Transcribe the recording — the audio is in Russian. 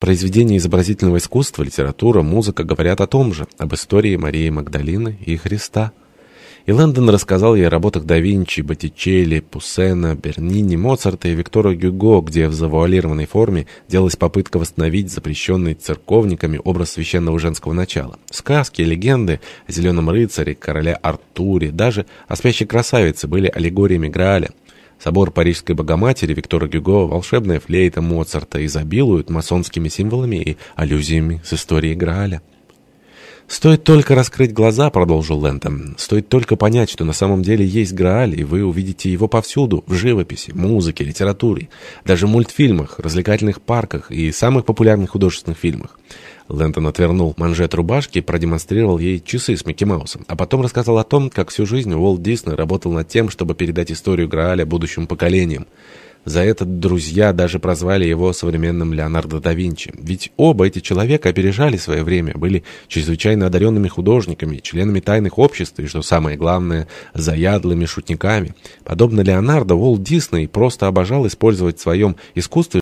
Произведения изобразительного искусства, литература, музыка говорят о том же, об истории Марии Магдалины и Христа. И Лэндон рассказал ей о работах да Винчи, Боттичелли, Пуссена, Бернини, Моцарта и Виктора Гюго, где в завуалированной форме делалась попытка восстановить запрещенный церковниками образ священного женского начала. Сказки, легенды о зеленом рыцаре, короле Артуре, даже о спящей красавице были аллегориями Грааля. Собор Парижской Богоматери Виктора Гюго, волшебная флейта Моцарта изобилуют масонскими символами и аллюзиями с историей Грааля. «Стоит только раскрыть глаза», — продолжил Лэнтон, — «стоит только понять, что на самом деле есть Грааль, и вы увидите его повсюду, в живописи, музыке, литературе, даже в мультфильмах, развлекательных парках и самых популярных художественных фильмах». Лэнтон отвернул манжет рубашки и продемонстрировал ей часы с Микки Маусом, а потом рассказал о том, как всю жизнь Уолт Дисней работал над тем, чтобы передать историю Грааля будущим поколениям. За это друзья даже прозвали его современным Леонардо да Винчи. Ведь оба эти человека опережали свое время, были чрезвычайно одаренными художниками, членами тайных обществ и, что самое главное, заядлыми шутниками. Подобно Леонардо, Уолт Дисней просто обожал использовать в своем искусстве